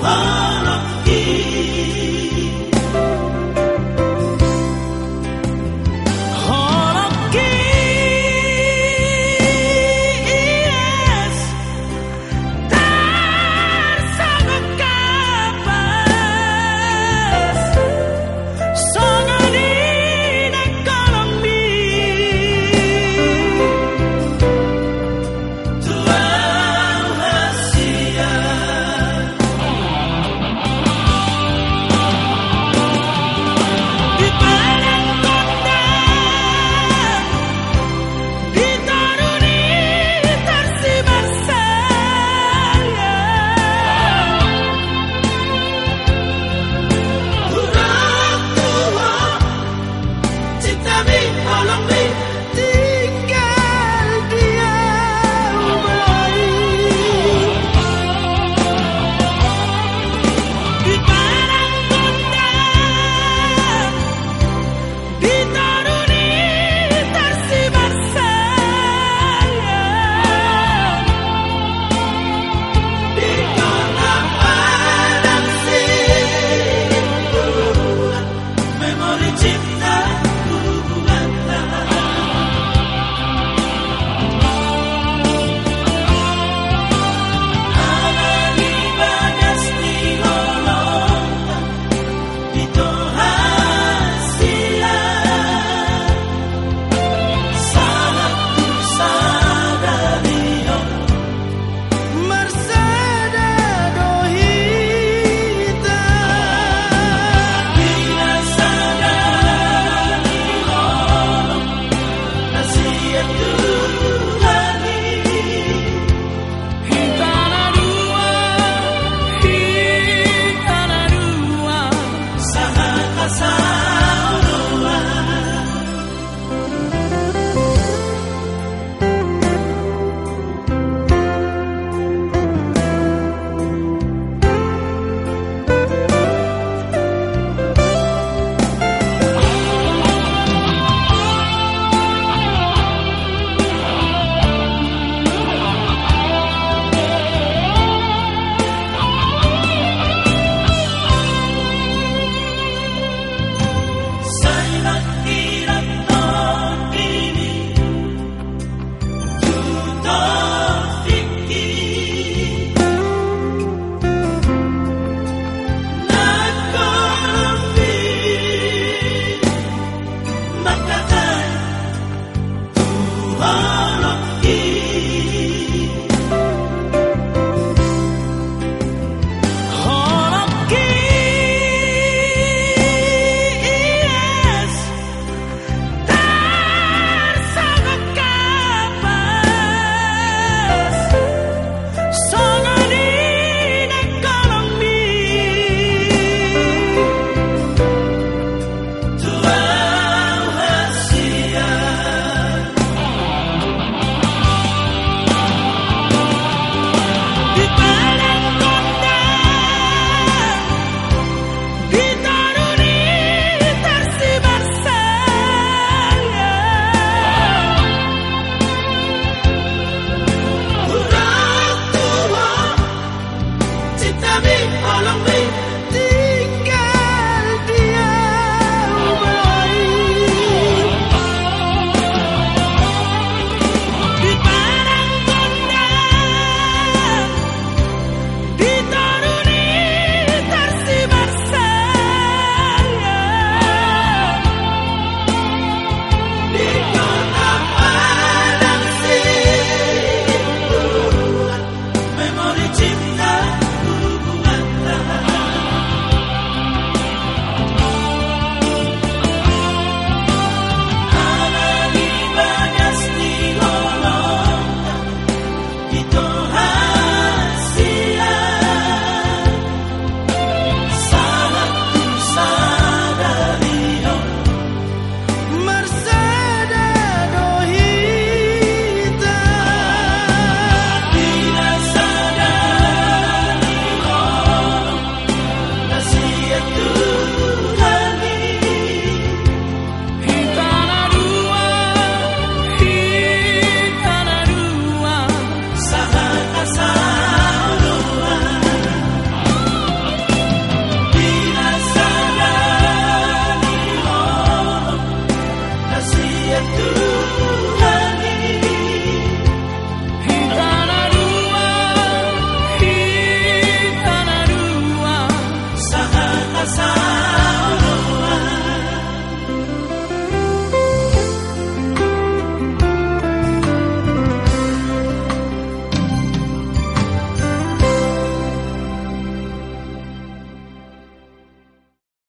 Tuhan Politics pasar.